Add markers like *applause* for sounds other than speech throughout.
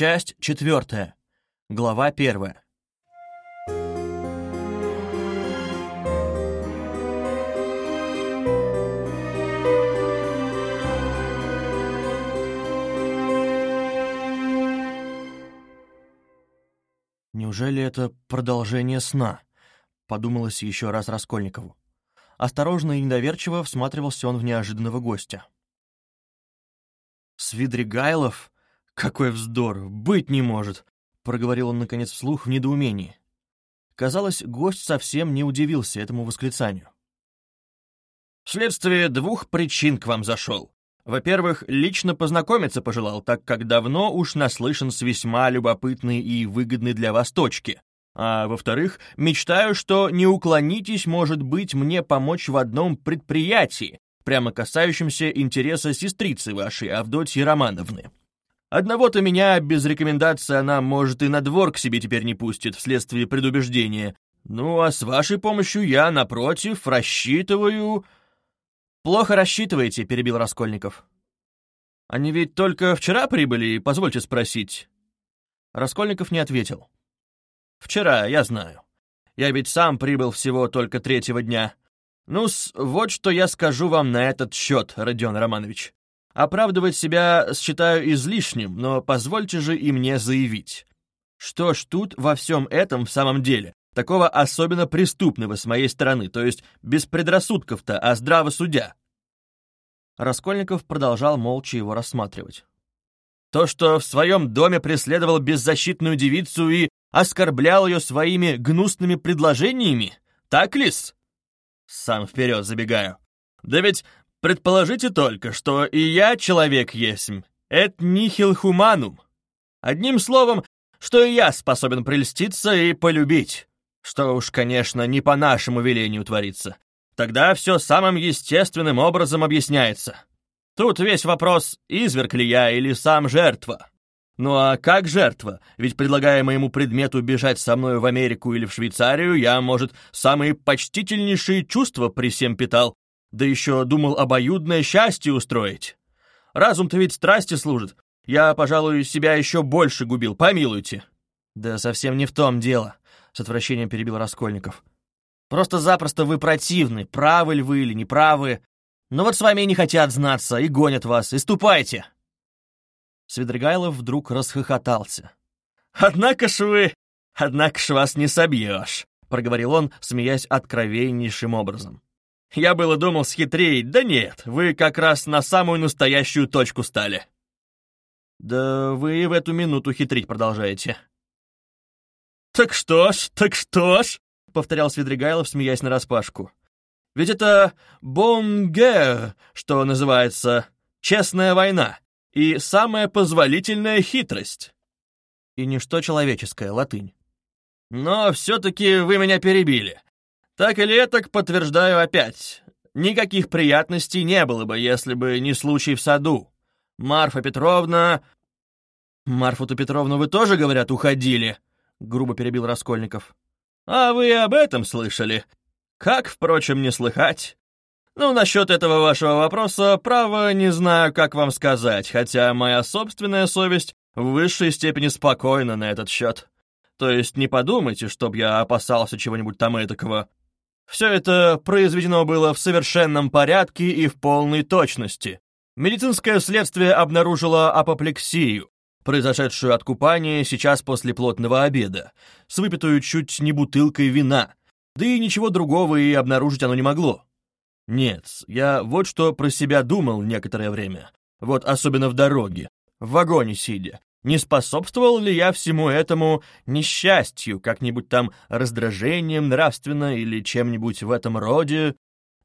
Часть четвертая. Глава первая. Неужели это продолжение сна? Подумалось еще раз Раскольникову. Осторожно и недоверчиво всматривался он в неожиданного гостя. «Свидригайлов? Какой вздор! Быть не может!» — проговорил он, наконец, вслух в недоумении. Казалось, гость совсем не удивился этому восклицанию. «Вследствие двух причин к вам зашел. Во-первых, лично познакомиться пожелал, так как давно уж наслышан с весьма любопытной и выгодной для вас точки. А во-вторых, мечтаю, что не уклонитесь, может быть, мне помочь в одном предприятии, прямо касающемся интереса сестрицы вашей, Авдотьи Романовны. Одного-то меня без рекомендации она, может, и на двор к себе теперь не пустит вследствие предубеждения. Ну, а с вашей помощью я, напротив, рассчитываю...» «Плохо рассчитываете», — перебил Раскольников. «Они ведь только вчера прибыли, позвольте спросить». Раскольников не ответил. «Вчера, я знаю. Я ведь сам прибыл всего только третьего дня. ну вот что я скажу вам на этот счет, Родион Романович. Оправдывать себя считаю излишним, но позвольте же и мне заявить. Что ж тут во всем этом в самом деле? Такого особенно преступного с моей стороны, то есть без предрассудков-то, а здраво судя. Раскольников продолжал молча его рассматривать. То, что в своем доме преследовал беззащитную девицу и оскорблял ее своими гнусными предложениями, так ли-с? Сам вперед забегаю. Да ведь предположите только, что и я человек есмь. Et nihil humanum. Одним словом, что и я способен прельститься и полюбить. Что уж, конечно, не по нашему велению творится. Тогда все самым естественным образом объясняется. Тут весь вопрос, изверг ли я или сам жертва. Ну а как жертва? Ведь предлагая моему предмету бежать со мной в Америку или в Швейцарию, я, может, самые почтительнейшие чувства при всем питал, да еще думал обоюдное счастье устроить. Разум-то ведь страсти служит. Я, пожалуй, себя еще больше губил, помилуйте. Да совсем не в том дело. — с отвращением перебил Раскольников. «Просто-запросто вы противны, правы ли вы или неправы. Но вот с вами и не хотят знаться, и гонят вас, и ступайте!» Свидригайлов вдруг расхохотался. «Однако ж вы... Однако ж вас не собьешь», — проговорил он, смеясь откровеннейшим образом. «Я было думал схитрить, да нет, вы как раз на самую настоящую точку стали». «Да вы в эту минуту хитрить продолжаете», «Так что ж, так что ж», — повторял Свидригайлов, смеясь нараспашку. «Ведь это бонге, что называется, честная война и самая позволительная хитрость». И ничто человеческое, латынь. «Но все-таки вы меня перебили. Так или этак подтверждаю опять. Никаких приятностей не было бы, если бы не случай в саду. Марфа Петровна...» «Марфу-то Петровну вы тоже, говорят, уходили?» — грубо перебил Раскольников. «А вы об этом слышали? Как, впрочем, не слыхать? Ну, насчет этого вашего вопроса, право, не знаю, как вам сказать, хотя моя собственная совесть в высшей степени спокойна на этот счет. То есть не подумайте, чтоб я опасался чего-нибудь там этакого. Все это произведено было в совершенном порядке и в полной точности. Медицинское следствие обнаружило апоплексию, произошедшую от купания сейчас после плотного обеда, с выпитую чуть не бутылкой вина, да и ничего другого и обнаружить оно не могло. Нет, я вот что про себя думал некоторое время, вот особенно в дороге, в вагоне сидя. Не способствовал ли я всему этому несчастью, как-нибудь там раздражением нравственно или чем-нибудь в этом роде,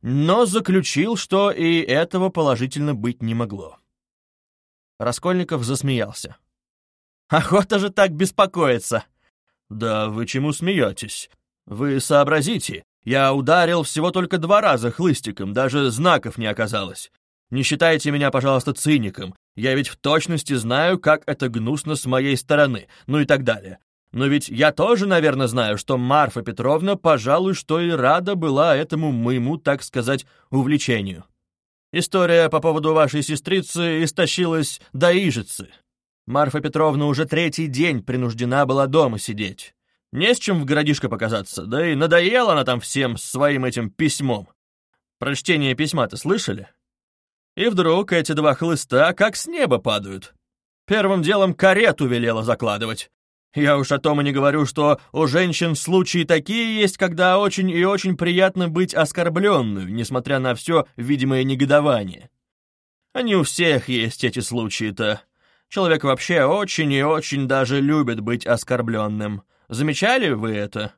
но заключил, что и этого положительно быть не могло. Раскольников засмеялся. Охота же так беспокоиться!» «Да вы чему смеетесь? Вы сообразите, я ударил всего только два раза хлыстиком, даже знаков не оказалось. Не считайте меня, пожалуйста, циником. Я ведь в точности знаю, как это гнусно с моей стороны, ну и так далее. Но ведь я тоже, наверное, знаю, что Марфа Петровна, пожалуй, что и рада была этому моему, так сказать, увлечению. История по поводу вашей сестрицы истощилась до ижицы. Марфа Петровна уже третий день принуждена была дома сидеть. Не с чем в городишко показаться, да и надоела она там всем своим этим письмом. Прочтение письма-то слышали? И вдруг эти два хлыста как с неба падают. Первым делом карету велела закладывать. Я уж о том и не говорю, что у женщин случаи такие есть, когда очень и очень приятно быть оскорбленную, несмотря на все видимое негодование. Они у всех есть эти случаи-то. Человек вообще очень и очень даже любит быть оскорбленным. Замечали вы это?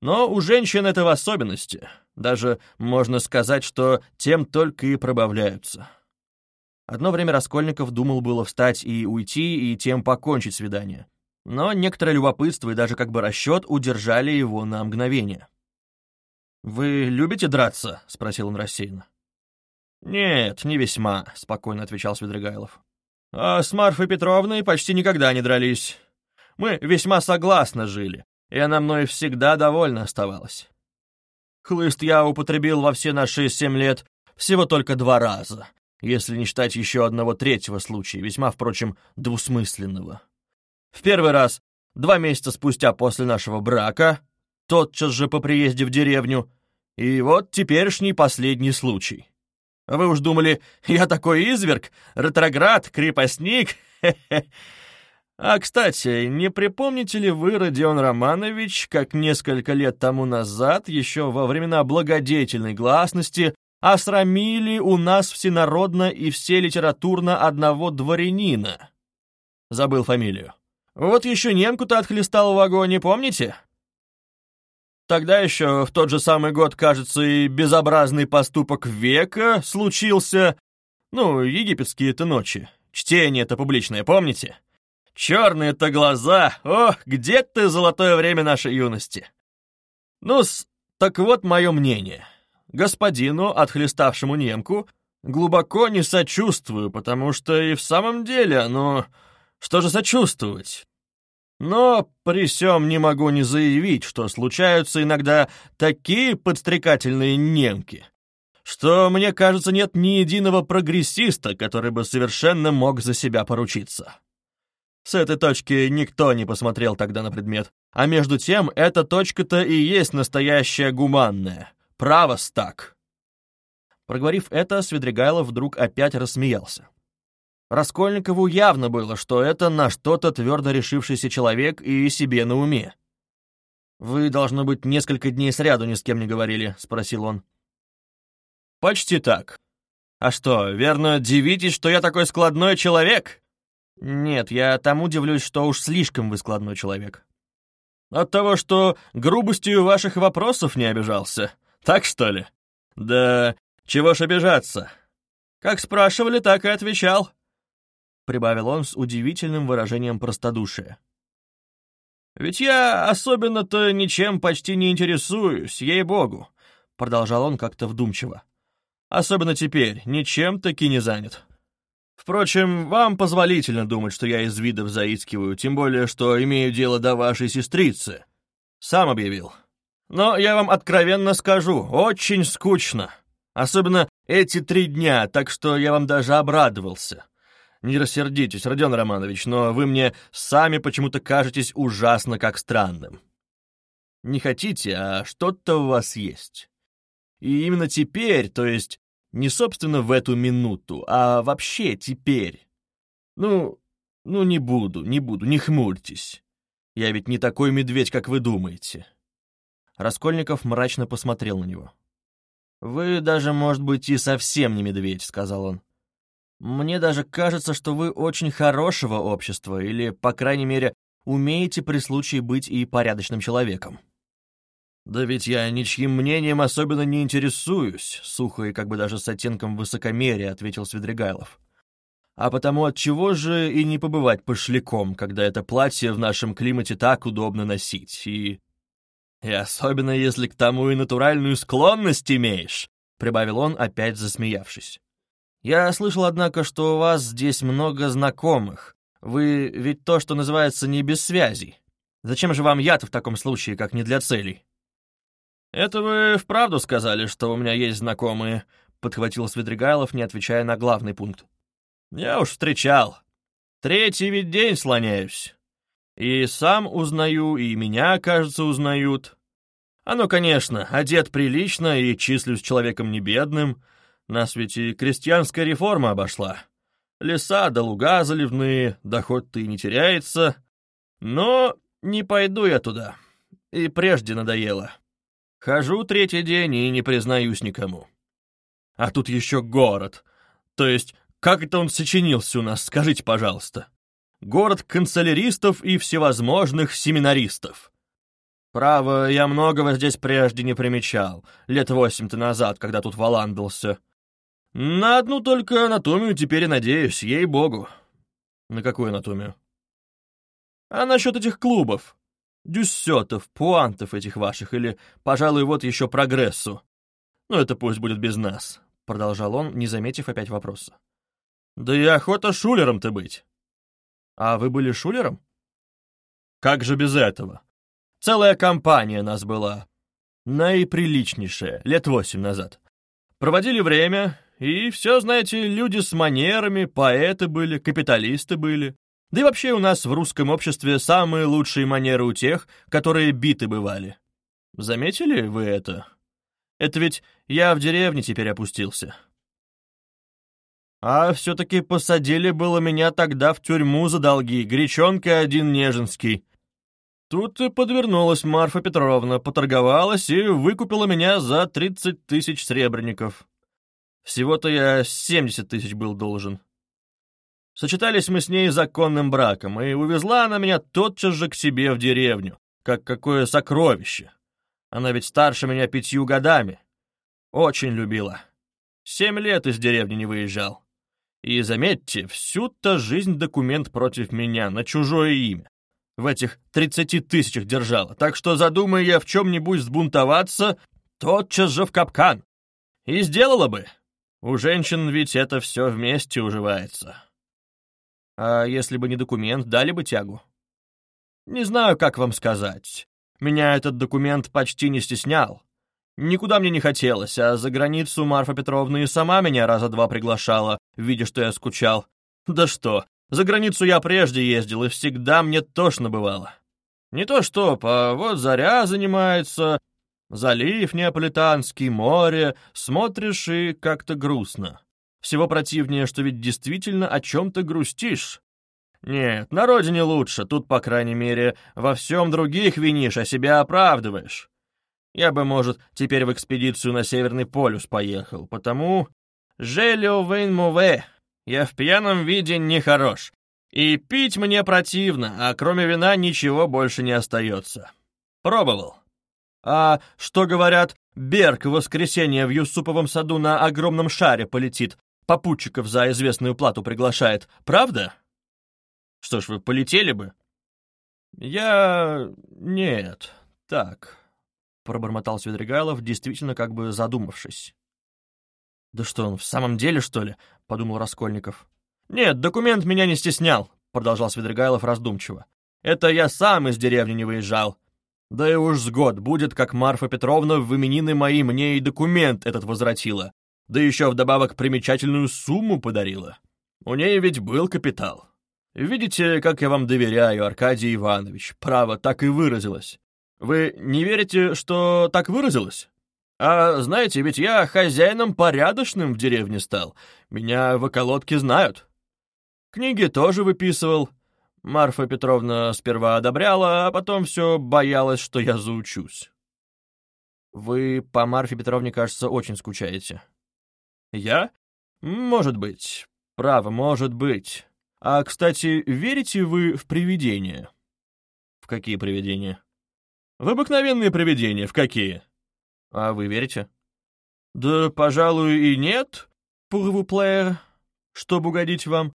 Но у женщин это в особенности. Даже можно сказать, что тем только и пробавляются. Одно время Раскольников думал было встать и уйти, и тем покончить свидание. Но некоторое любопытство и даже как бы расчет удержали его на мгновение. «Вы любите драться?» — спросил он рассеянно. «Нет, не весьма», — спокойно отвечал Свидригайлов. «А с Марфой Петровной почти никогда не дрались. Мы весьма согласно жили, и она мной всегда довольна оставалась. Хлыст я употребил во все наши семь лет всего только два раза, если не считать еще одного третьего случая, весьма, впрочем, двусмысленного. В первый раз, два месяца спустя после нашего брака, тотчас же по приезде в деревню, и вот теперешний последний случай. Вы уж думали, я такой изверг, ретроград, крепостник? *laughs* А, кстати, не припомните ли вы, Родион Романович, как несколько лет тому назад, еще во времена благодетельной гласности, осрамили у нас всенародно и все литературно одного дворянина? Забыл фамилию. Вот еще немку-то отхлестал в вагоне, помните? Тогда еще в тот же самый год, кажется, и безобразный поступок века случился. Ну, египетские-то ночи. Чтение-то публичное, помните? Черные-то глаза! Ох, где ты, золотое время нашей юности? ну так вот мое мнение. Господину, отхлеставшему немку, глубоко не сочувствую, потому что и в самом деле оно... Что же сочувствовать? Но при сём не могу не заявить, что случаются иногда такие подстрекательные немки, что, мне кажется, нет ни единого прогрессиста, который бы совершенно мог за себя поручиться. С этой точки никто не посмотрел тогда на предмет. А между тем, эта точка-то и есть настоящая гуманная. Право стак. Проговорив это, Свидригайлов вдруг опять рассмеялся. Раскольникову явно было, что это на что-то твердо решившийся человек и себе на уме. «Вы, должно быть, несколько дней сряду ни с кем не говорили?» — спросил он. «Почти так. А что, верно, дивитесь, что я такой складной человек?» «Нет, я тому удивлюсь, что уж слишком вы складной человек». «От того, что грубостью ваших вопросов не обижался. Так что ли?» «Да чего ж обижаться? Как спрашивали, так и отвечал», — прибавил он с удивительным выражением простодушия. «Ведь я особенно-то ничем почти не интересуюсь, ей-богу», — продолжал он как-то вдумчиво. «Особенно теперь, ничем таки не занят». Впрочем, вам позволительно думать, что я из видов заискиваю, тем более, что имею дело до вашей сестрицы. Сам объявил. Но я вам откровенно скажу, очень скучно. Особенно эти три дня, так что я вам даже обрадовался. Не рассердитесь, Родион Романович, но вы мне сами почему-то кажетесь ужасно как странным. Не хотите, а что-то у вас есть. И именно теперь, то есть не собственно в эту минуту, а вообще теперь. Ну, ну не буду, не буду, не хмурьтесь. Я ведь не такой медведь, как вы думаете. Раскольников мрачно посмотрел на него. «Вы даже, может быть, и совсем не медведь», — сказал он. «Мне даже кажется, что вы очень хорошего общества, или, по крайней мере, умеете при случае быть и порядочным человеком». «Да ведь я ничьим мнением особенно не интересуюсь», — сухо и как бы даже с оттенком высокомерия ответил Свидригайлов. «А потому от чего же и не побывать пошляком, когда это платье в нашем климате так удобно носить, и...» «И особенно, если к тому и натуральную склонность имеешь», — прибавил он, опять засмеявшись. «Я слышал, однако, что у вас здесь много знакомых. Вы ведь то, что называется, не без связей. Зачем же вам яд в таком случае, как не для целей?» «Это вы вправду сказали, что у меня есть знакомые», — подхватил Свидригайлов, не отвечая на главный пункт. «Я уж встречал. Третий ведь день слоняюсь. И сам узнаю, и меня, кажется, узнают. Оно, конечно, одет прилично и числюсь человеком небедным. Нас ведь и крестьянская реформа обошла. Леса да луга заливные, доход-то и не теряется. Но не пойду я туда. И прежде надоело. Хожу третий день и не признаюсь никому. А тут еще город. То есть, как это он сочинился у нас, скажите, пожалуйста. Город канцеляристов и всевозможных семинаристов. Право, я многого здесь прежде не примечал, лет восемь-то назад, когда тут валандался. На одну только анатомию теперь и надеюсь, ей-богу. На какую анатомию? А насчет этих клубов? Дюссетов, пуантов этих ваших, или, пожалуй, вот еще прогрессу. Ну, это пусть будет без нас, — продолжал он, не заметив опять вопроса. Да и охота шулером-то быть. А вы были шулером? Как же без этого? Целая компания нас была. Наиприличнейшая, лет восемь назад. Проводили время, и все, знаете, люди с манерами, поэты были, капиталисты были. Да и вообще у нас в русском обществе самые лучшие манеры у тех, которые биты бывали. Заметили вы это? Это ведь я в деревне теперь опустился. А все-таки посадили было меня тогда в тюрьму за долги, гречонка один неженский. Тут и подвернулась Марфа Петровна, поторговалась и выкупила меня за тридцать тысяч сребреников. Всего-то я семьдесят тысяч был должен. Сочетались мы с ней законным браком, и увезла она меня тотчас же к себе в деревню, как какое сокровище. Она ведь старше меня пятью годами. Очень любила. Семь лет из деревни не выезжал. И заметьте, всю-то жизнь документ против меня, на чужое имя. В этих тридцати тысячах держала, так что задумая я в чем-нибудь сбунтоваться, тотчас же в капкан. И сделала бы. У женщин ведь это все вместе уживается. А если бы не документ, дали бы тягу? Не знаю, как вам сказать. Меня этот документ почти не стеснял. Никуда мне не хотелось, а за границу Марфа Петровна и сама меня раза два приглашала, видя, что я скучал. Да что, за границу я прежде ездил, и всегда мне тошно бывало. Не то чтоб, а вот заря занимается, Залив неаполитанский, море, смотришь и как-то грустно. Всего противнее, что ведь действительно о чем-то грустишь. Нет, на родине лучше, тут, по крайней мере, во всем других винишь, а себя оправдываешь. Я бы, может, теперь в экспедицию на Северный полюс поехал, потому... Желю вейн муве, я в пьяном виде нехорош. И пить мне противно, а кроме вина ничего больше не остается. Пробовал. А что говорят, Берг в воскресенье в Юсуповом саду на огромном шаре полетит, попутчиков за известную плату приглашает, правда? Что ж, вы полетели бы? Я... нет, так, пробормотал Свидригайлов, действительно как бы задумавшись. «Да что он, в самом деле, что ли?» — подумал Раскольников. «Нет, документ меня не стеснял», — продолжал Свидригайлов раздумчиво. «Это я сам из деревни не выезжал. Да и уж с год будет, как Марфа Петровна в именины мои мне и документ этот возвратила. Да еще вдобавок примечательную сумму подарила. У ней ведь был капитал. Видите, как я вам доверяю, Аркадий Иванович. Право, так и выразилось. Вы не верите, что так выразилось? А знаете, ведь я хозяином порядочным в деревне стал. Меня в околотке знают. Книги тоже выписывал, Марфа Петровна сперва одобряла, а потом все боялась, что я заучусь. Вы по Марфе Петровне, кажется, очень скучаете. Я? Может быть. Право, может быть. А, кстати, верите вы в привидения? В какие привидения? В обыкновенные привидения, в какие? А вы верите? Да, пожалуй, и нет, пурвуплеер, чтобы угодить вам.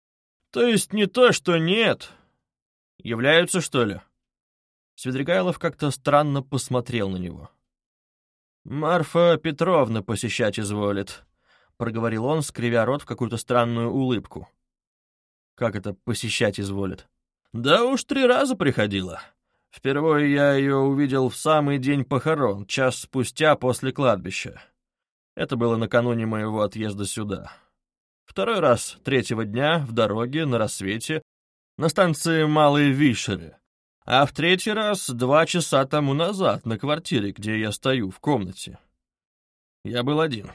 То есть не то, что нет, Являются, что ли?» Свидригайлов как-то странно посмотрел на него. «Марфа Петровна посещать изволит», — проговорил он, скривя рот в какую-то странную улыбку. «Как это посещать изволит?» «Да уж три раза приходила. Впервые я ее увидел в самый день похорон, час спустя после кладбища. Это было накануне моего отъезда сюда. Второй раз, третьего дня, в дороге, на рассвете, на станции Малые Вишеры, а в третий раз два часа тому назад на квартире, где я стою в комнате. Я был один.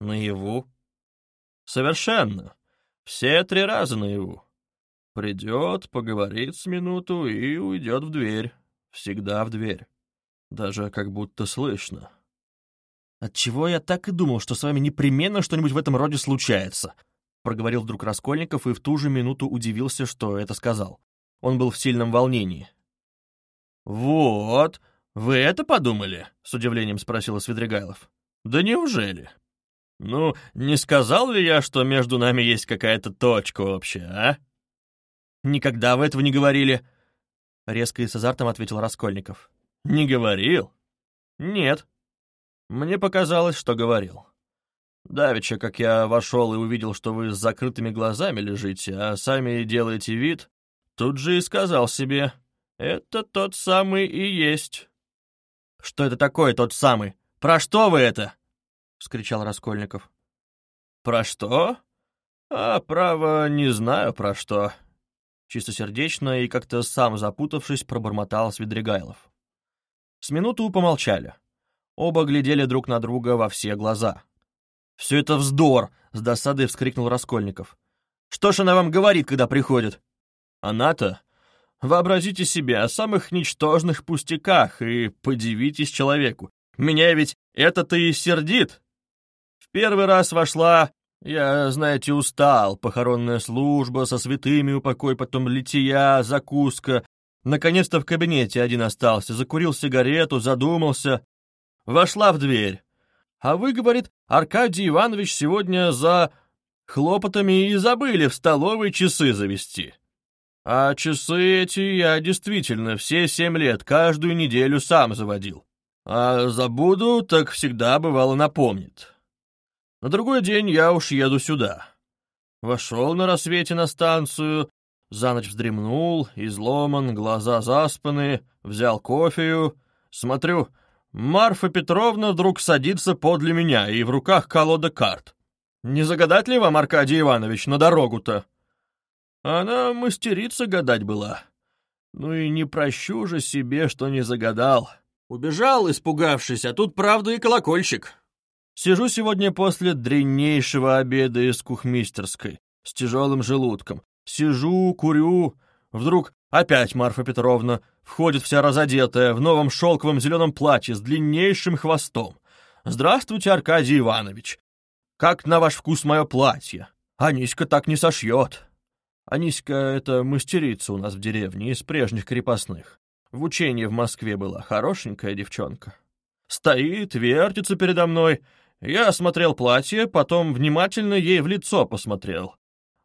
Наяву? Совершенно. Все три раза наяву. Придет, поговорит с минуту и уйдет в дверь. Всегда в дверь. Даже как будто слышно. «Отчего я так и думал, что с вами непременно что-нибудь в этом роде случается?» Проговорил вдруг Раскольников и в ту же минуту удивился, что это сказал. Он был в сильном волнении. «Вот, вы это подумали?» — с удивлением спросил Свидригайлов. «Да неужели? Ну, не сказал ли я, что между нами есть какая-то точка общая, а?» «Никогда вы этого не говорили», — резко и с азартом ответил Раскольников. «Не говорил?» «Нет. Мне показалось, что говорил. Давеча, как я вошел и увидел, что вы с закрытыми глазами лежите, а сами делаете вид, тут же и сказал себе, это тот самый и есть». «Что это такое тот самый? Про что вы это?» — вскричал Раскольников. «Про что? А, право, не знаю про что», чистосердечно и как-то сам запутавшись, пробормотал Свидригайлов. С минуту помолчали. Оба глядели друг на друга во все глаза. «Все это вздор!» — с досадой вскрикнул Раскольников. «Что ж она вам говорит, когда приходит?» «Она-то? Вообразите себе о самых ничтожных пустяках и подивитесь человеку. Меня ведь это-то и сердит!» В первый раз вошла я, знаете, устал. Похоронная служба, со святыми упокой, потом лития, закуска. Наконец-то в кабинете один остался, закурил сигарету, задумался. Вошла в дверь. А вы, говорит, Аркадий Иванович сегодня за хлопотами и забыли в столовой часы завести. А часы эти я действительно все семь лет каждую неделю сам заводил. А забуду, так всегда бывало напомнит. На другой день я уж еду сюда. Вошел на рассвете на станцию, за ночь вздремнул, изломан, глаза заспаны, взял кофею. Смотрю, Марфа Петровна вдруг садится подле меня, и в руках колода карт. Не загадать ли вам, Аркадий Иванович, на дорогу-то? Она мастерица гадать была. Ну и не прощу же себе, что не загадал. Убежал, испугавшись, а тут правда и колокольчик. Сижу сегодня после дреннейшего обеда из кухмистерской, с тяжелым желудком. Сижу, курю. Вдруг опять Марфа Петровна входит вся разодетая, в новом шелковом зеленом платье с длиннейшим хвостом. «Здравствуйте, Аркадий Иванович! Как на ваш вкус мое платье? Аниська так не сошьет!» Аниська — это мастерица у нас в деревне, из прежних крепостных. В учении в Москве была хорошенькая девчонка. Стоит, вертится передо мной — я осмотрел платье, потом внимательно ей в лицо посмотрел.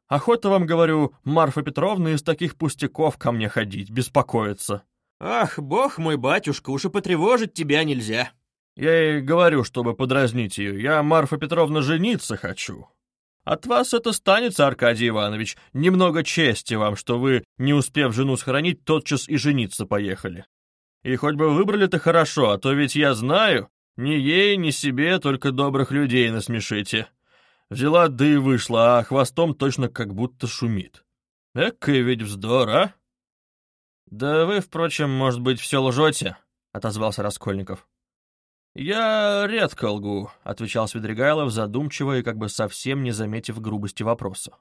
Охота вам, говорю, Марфа Петровна из таких пустяков ко мне ходить, беспокоиться. Ах, бог мой батюшка, уж и потревожить тебя нельзя. Я ей говорю, чтобы подразнить ее, я, Марфа Петровна, жениться хочу. От вас это станется, Аркадий Иванович, немного чести вам, что вы, не успев жену схоронить, тотчас и жениться поехали. И хоть бы выбрали-то хорошо, а то ведь я знаю, ни ей, ни себе, только добрых людей насмешите. Взяла, да и вышла, а хвостом точно как будто шумит. Экая ведь вздор, а? Да вы, впрочем, может быть, все лжете, — отозвался Раскольников. «Я редко лгу», — отвечал Свидригайлов, задумчиво и как бы совсем не заметив грубости вопроса.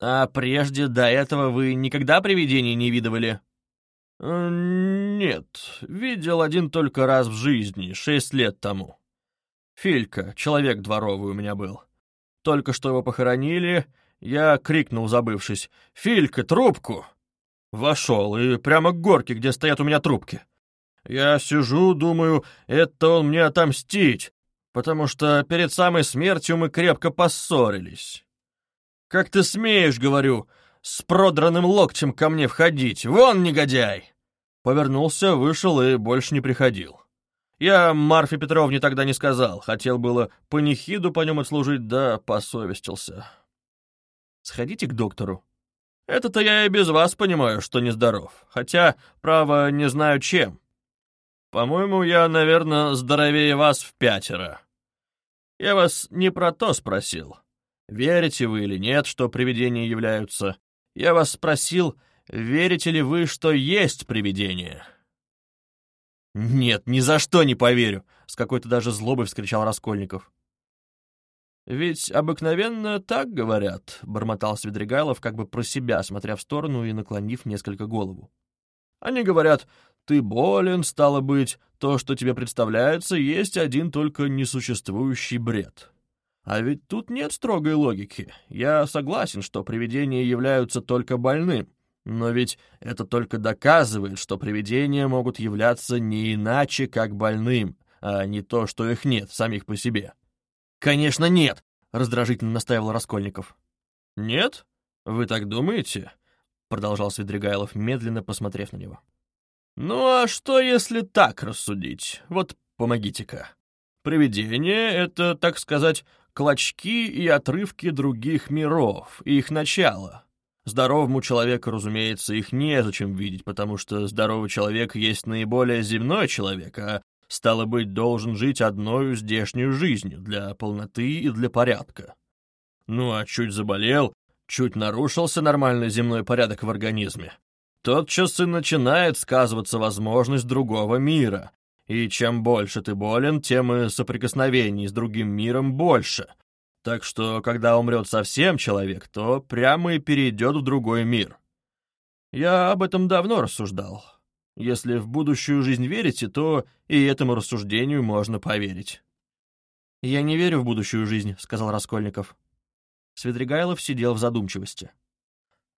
«А прежде до этого вы никогда привидений не видывали?» «Нет, видел один только раз в жизни, шесть лет тому. Филька, человек дворовый у меня был. Только что его похоронили, я крикнул, забывшись, «Филька, трубку!» Вошел, и прямо к горке, где стоят у меня трубки. Я сижу, думаю, это он мне отомстить, потому что перед самой смертью мы крепко поссорились. «Как ты смеешь, — говорю, с продранным локтем ко мне входить. Вон, негодяй!» Повернулся, вышел и больше не приходил. Я Марфе Петровне тогда не сказал. Хотел было панихиду по нем отслужить, да посовестился. Сходите к доктору. Это-то я и без вас понимаю, что нездоров. Хотя, право, не знаю чем. По-моему, я, наверное, здоровее вас в пятеро. Я вас не про то спросил. Верите вы или нет, что привидения являются? Я вас спросил, верите ли вы, что есть привидение?» «Нет, ни за что не поверю!» — с какой-то даже злобой вскричал Раскольников. «Ведь обыкновенно так говорят», — бормотал Свидригайлов как бы про себя, смотря в сторону и наклонив несколько голову. «Они говорят, ты болен, стало быть, то, что тебе представляется, есть один только несуществующий бред. А ведь тут нет строгой логики. Я согласен, что привидения являются только больным, но ведь это только доказывает, что привидения могут являться не иначе, как больным, а не то, что их нет самих по себе. «Конечно нет!» — раздражительно настаивал Раскольников. «Нет? Вы так думаете?» — продолжал Свидригайлов, медленно посмотрев на него. «Ну а что, если так рассудить? Вот помогите-ка. Привидение — это, так сказать, клочки и отрывки других миров, их начало. Здоровому человеку, разумеется, их незачем видеть, потому что здоровый человек есть наиболее земной человек, а, стало быть, должен жить одной здешнюю жизнью для полноты и для порядка. Ну а чуть заболел, чуть нарушился нормальный земной порядок в организме, тотчас и начинает сказываться возможность другого мира. И чем больше ты болен, тем и соприкосновений с другим миром больше, так что, когда умрет совсем человек, то прямо и перейдет в другой мир. Я об этом давно рассуждал. Если в будущую жизнь верите, то и этому рассуждению можно поверить. «Я не верю в будущую жизнь», — сказал Раскольников. Свидригайлов сидел в задумчивости.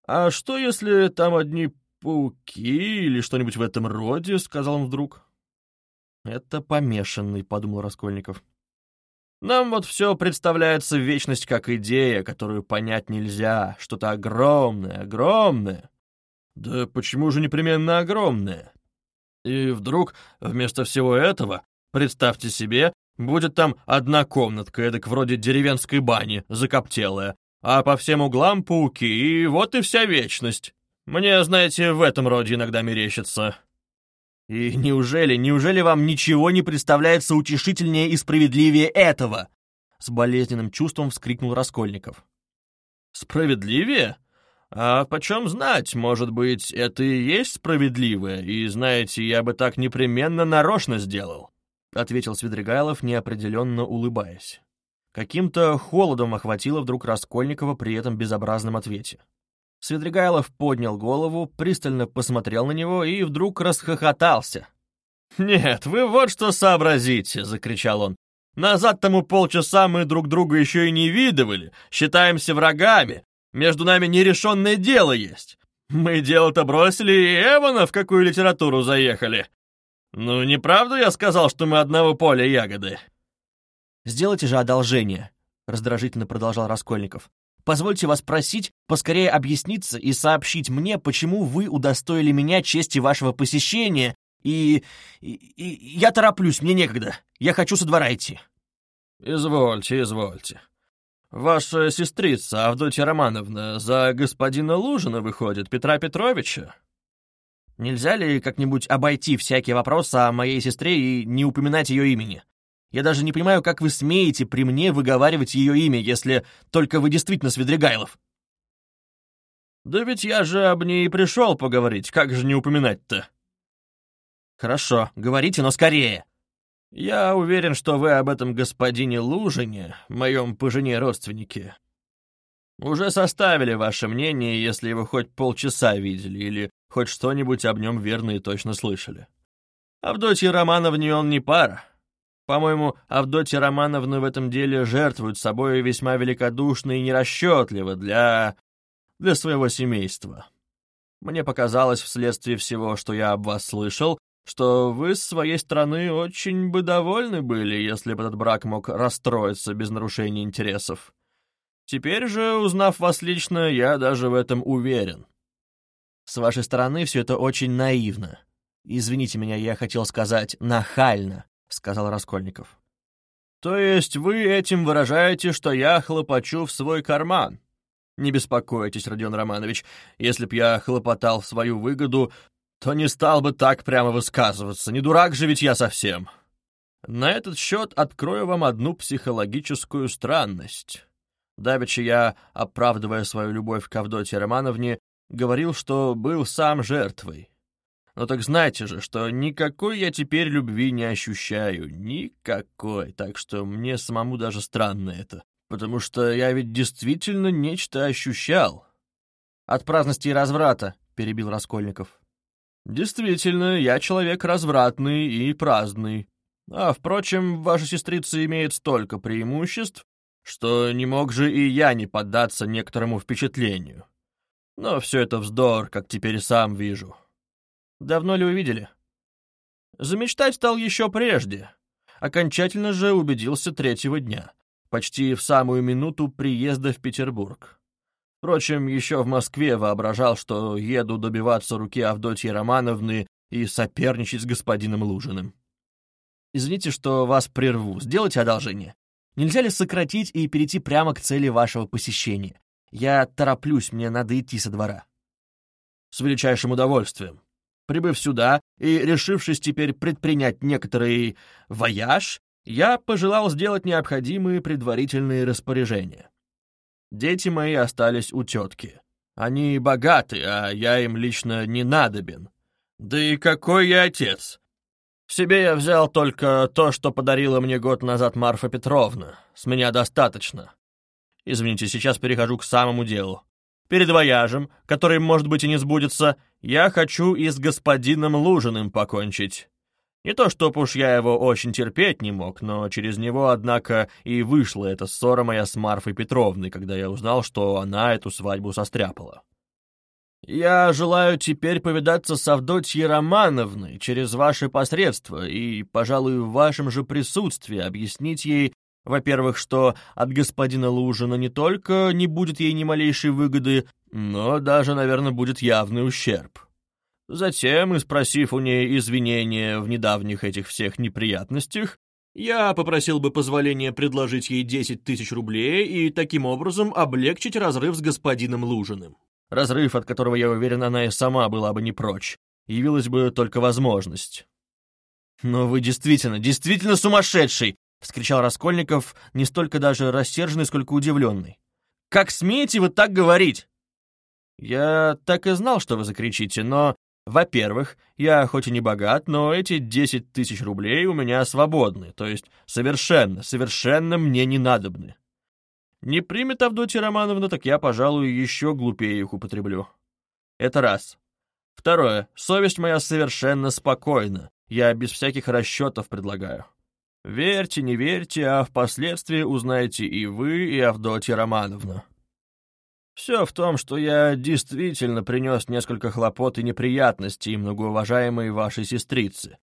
«А что, если там одни пауки или что-нибудь в этом роде?» — сказал он вдруг. «Это помешанный», — подумал Раскольников. Нам вот все представляется вечность как идея, которую понять нельзя, что-то огромное, огромное. Да почему же непременно огромное? И вдруг вместо всего этого, представьте себе, будет там одна комнатка, эдак вроде деревенской бани, закоптелая, а по всем углам пауки, и вот и вся вечность. Мне, знаете, в этом роде иногда мерещится. И неужели, неужели вам ничего не представляется утешительнее и справедливее этого? С болезненным чувством вскрикнул Раскольников. Справедливее? А почем знать, может быть, это и есть справедливое, и, знаете, я бы так непременно нарочно сделал, ответил Свидригайлов, неопределенно улыбаясь. Каким-то холодом охватило вдруг Раскольникова при этом безобразном ответе. Свидригайлов поднял голову, пристально посмотрел на него и вдруг расхохотался. «Нет, вы вот что сообразите!» — закричал он. «Назад тому полчаса мы друг друга еще и не видывали, считаемся врагами, между нами нерешенное дело есть. Мы дело-то бросили и Эвана в какую литературу заехали. Ну, неправду я сказал, что мы одного поля ягоды?» «Сделайте же одолжение», — раздражительно продолжал Раскольников. Позвольте вас просить поскорее объясниться и сообщить мне, почему вы удостоили меня чести вашего посещения, и... и, и я тороплюсь, мне некогда. Я хочу со двора идти». «Извольте, извольте. Ваша сестрица Авдотья Романовна за господина Лужина выходит, Петра Петровича?» «Нельзя ли как-нибудь обойти всякий вопрос о моей сестре и не упоминать ее имени?» Я даже не понимаю, как вы смеете при мне выговаривать ее имя, если только вы действительно Свидригайлов. Да ведь я же об ней и пришел поговорить, как же не упоминать-то? Хорошо, говорите, но скорее. Я уверен, что вы об этом господине Лужине, моем по жене родственнике, уже составили ваше мнение, если вы хоть полчаса видели или хоть что-нибудь об нем верно и точно слышали. Авдотье Романовне он не пара, по-моему, Авдотья Романовна в этом деле жертвует собой весьма великодушно и нерасчетливо для... для своего семейства. Мне показалось вследствие всего, что я об вас слышал, что вы с своей стороны очень бы довольны были, если бы этот брак мог расстроиться без нарушения интересов. Теперь же, узнав вас лично, я даже в этом уверен. С вашей стороны все это очень наивно. Извините меня, я хотел сказать нахально. — сказал Раскольников. «То есть вы этим выражаете, что я хлопочу в свой карман? Не беспокойтесь, Родион Романович, если б я хлопотал в свою выгоду, то не стал бы так прямо высказываться, не дурак же ведь я совсем. На этот счет открою вам одну психологическую странность». Давеча я, оправдывая свою любовь к Авдотье Романовне, Говорил, что был сам жертвой. Но так знайте же, что никакой я теперь любви не ощущаю. Никакой. Так что мне самому даже странно это. Потому что я ведь действительно нечто ощущал. От праздности и разврата, перебил Раскольников. Действительно, я человек развратный и праздный. А, впрочем, ваша сестрица имеет столько преимуществ, что не мог же и я не поддаться некоторому впечатлению. Но все это вздор, как теперь сам вижу. Давно ли увидели? Замечтать стал еще прежде. Окончательно же убедился третьего дня, почти в самую минуту приезда в Петербург. Впрочем, еще в Москве воображал, что еду добиваться руки Авдотьи Романовны и соперничать с господином Лужиным. «Извините, что вас прерву. Сделайте одолжение. Нельзя ли сократить и перейти прямо к цели вашего посещения? Я тороплюсь, мне надо идти со двора». «С величайшим удовольствием. Прибыв сюда и решившись теперь предпринять некоторый вояж, я пожелал сделать необходимые предварительные распоряжения. Дети мои остались у тетки. Они богаты, а я им лично не надобен. Да и какой я отец? Себе я взял только то, что подарила мне год назад Марфа Петровна. С меня достаточно. Извините, сейчас перехожу к самому делу. Перед вояжем, который, может быть, и не сбудется, я хочу и с господином Лужиным покончить. Не то чтоб уж я его очень терпеть не мог, но через него, однако, и вышла эта ссора моя с Марфой Петровной, когда я узнал, что она эту свадьбу состряпала. Я желаю теперь повидаться с Авдотьей Романовной через ваши посредства и, пожалуй, в вашем же присутствии объяснить ей, во-первых, что от господина Лужина не только не будет ей ни малейшей выгоды, но даже, наверное, будет явный ущерб. Затем, спросив у ней извинения в недавних этих всех неприятностях, я попросил бы позволения предложить ей 10 тысяч рублей и таким образом облегчить разрыв с господином Лужиным. Разрыв, от которого, я уверен, она и сама была бы не прочь. Явилась бы только возможность. «Но вы действительно, действительно сумасшедший!» — вскричал Раскольников, не столько даже рассерженный, сколько удивленный. «Как смеете вы так говорить?» «Я так и знал, что вы закричите, но во-первых, я хоть и не богат, но эти 10 тысяч рублей у меня свободны, то есть совершенно, совершенно мне не надобны. Не примет Авдотья Романовна, так я, пожалуй, еще глупее их употреблю. Это раз. Второе. Совесть моя совершенно спокойна. Я без всяких расчетов предлагаю. Верьте, не верьте, а впоследствии узнаете и вы, и Авдотья Романовна. Все в том, что я действительно принес несколько хлопот и неприятностей многоуважаемой вашей сестрице.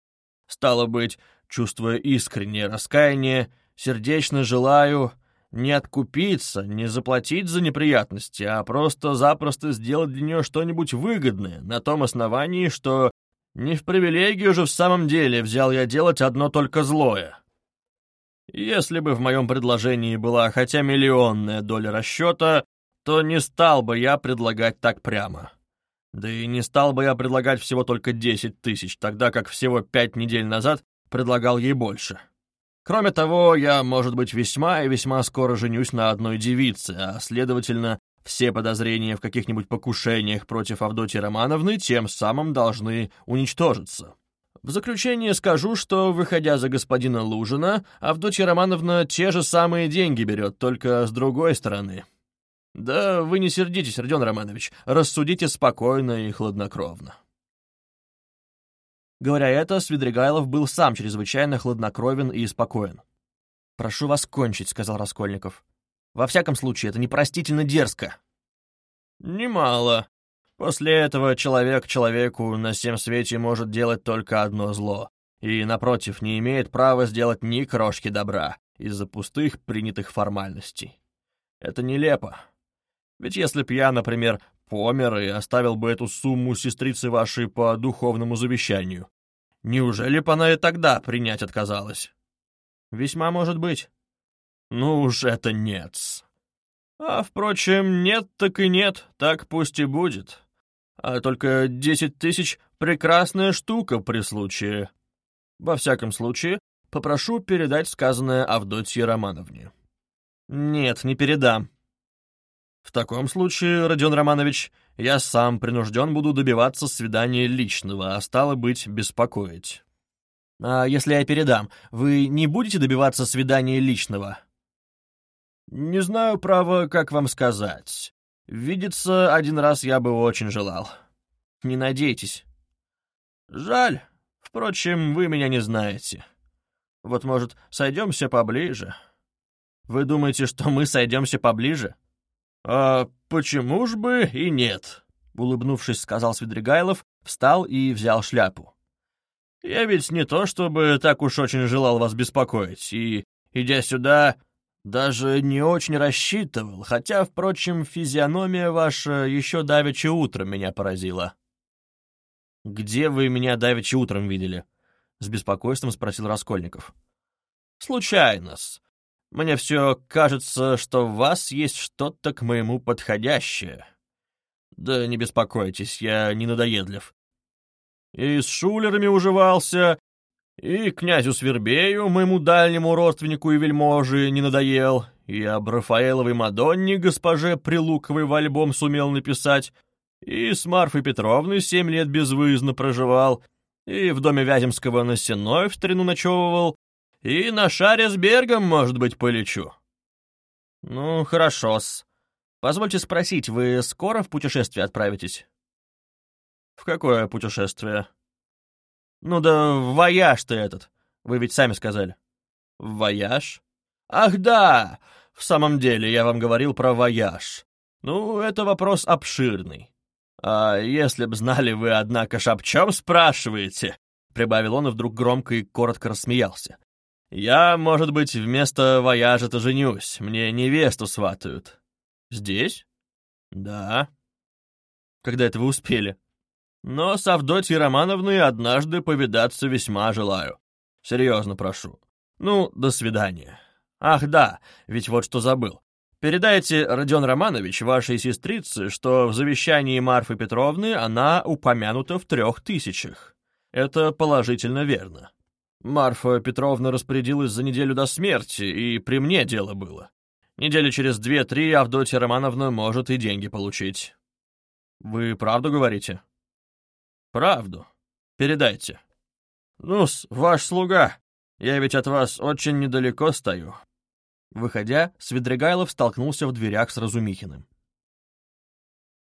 Стало быть, чувствуя искреннее раскаяние, сердечно желаю не откупиться, не заплатить за неприятности, а просто-запросто сделать для нее что-нибудь выгодное, на том основании, что не в привилегию же в самом деле взял я делать одно только злое. Если бы в моем предложении была хотя миллионная доля расчета, то не стал бы я предлагать так прямо. Да и не стал бы я предлагать всего только 10 тысяч, тогда как всего пять недель назад предлагал ей больше. Кроме того, я, может быть, весьма и весьма скоро женюсь на одной девице, а, следовательно, все подозрения в каких-нибудь покушениях против Авдотьи Романовны тем самым должны уничтожиться. В заключение скажу, что, выходя за господина Лужина, Авдотья Романовна те же самые деньги берет, только с другой стороны. Да вы не сердитесь, Родион Романович, рассудите спокойно и хладнокровно. Говоря это, Свидригайлов был сам чрезвычайно хладнокровен и спокоен. «Прошу вас кончить», — сказал Раскольников. «Во всяком случае, это непростительно дерзко». «Немало. После этого человек человеку на всем свете может делать только одно зло, и, напротив, не имеет права сделать ни крошки добра из-за пустых принятых формальностей. Это нелепо, ведь если б я, например, помер и оставил бы эту сумму сестрице вашей по духовному завещанию, неужели б она и тогда принять отказалась? Весьма может быть. Ну уж это нет. А, впрочем, нет так и нет, так пусть и будет. А только десять тысяч — прекрасная штука при случае. Во всяком случае, попрошу передать сказанное Авдотье Романовне. Нет, не передам. В таком случае, Родион Романович, я сам принужден буду добиваться свидания личного, а стало быть, беспокоить. А если я передам, вы не будете добиваться свидания личного? Не знаю, право, как вам сказать. Видеться один раз я бы очень желал. Не надейтесь. Жаль. Впрочем, вы меня не знаете. Вот, может, сойдемся поближе? Вы думаете, что мы сойдемся поближе? А почему ж бы и нет? Улыбнувшись, сказал Свидригайлов, встал и взял шляпу. Я ведь не то чтобы так уж очень желал вас беспокоить, и, идя сюда, даже не очень рассчитывал, хотя, впрочем, физиономия ваша еще давеча утром меня поразила. «Где вы меня давеча утром видели?» — с беспокойством спросил Раскольников. «Случайно-с. Мне все кажется, что в вас есть что-то к моему подходящее. Да не беспокойтесь, я не надоедлив. И с шулерами уживался, и князю Свербею, моему дальнему родственнику и вельможе, не надоел, и об Рафаэловой Мадонне госпоже Прилуковой в альбом сумел написать, и с Марфой Петровной семь лет безвыездно проживал, и в доме Вяземского на Сенной в старину ночевывал, и на шаре с Бергом, может быть, полечу. Ну, хорошо-с. Позвольте спросить, вы скоро в путешествие отправитесь? В какое путешествие? Ну да вояж-то этот, вы ведь сами сказали. Вояж? Ах да, в самом деле я вам говорил про вояж. Ну, это вопрос обширный. А если б знали вы, однако, ж об чем спрашиваете, прибавил он и вдруг громко и коротко рассмеялся. Я, может быть, вместо вояжа-то женюсь, мне невесту сватают. Здесь? Да. Когда это вы успели? Но с Авдотьей Романовной однажды повидаться весьма желаю. Серьезно прошу. Ну, до свидания. Ах да, ведь вот что забыл. Передайте, Родион Романович, вашей сестрице, что в завещании Марфы Петровны она упомянута в трех тысячах. Это положительно верно. Марфа Петровна распорядилась за неделю до смерти, и при мне дело было. Недели через две-три Авдотья Романовна может и деньги получить. Вы правду говорите? Правду. Передайте. Ну-с, ваш слуга. Я ведь от вас очень недалеко стою. Выходя, Свидригайлов столкнулся в дверях с Разумихиным.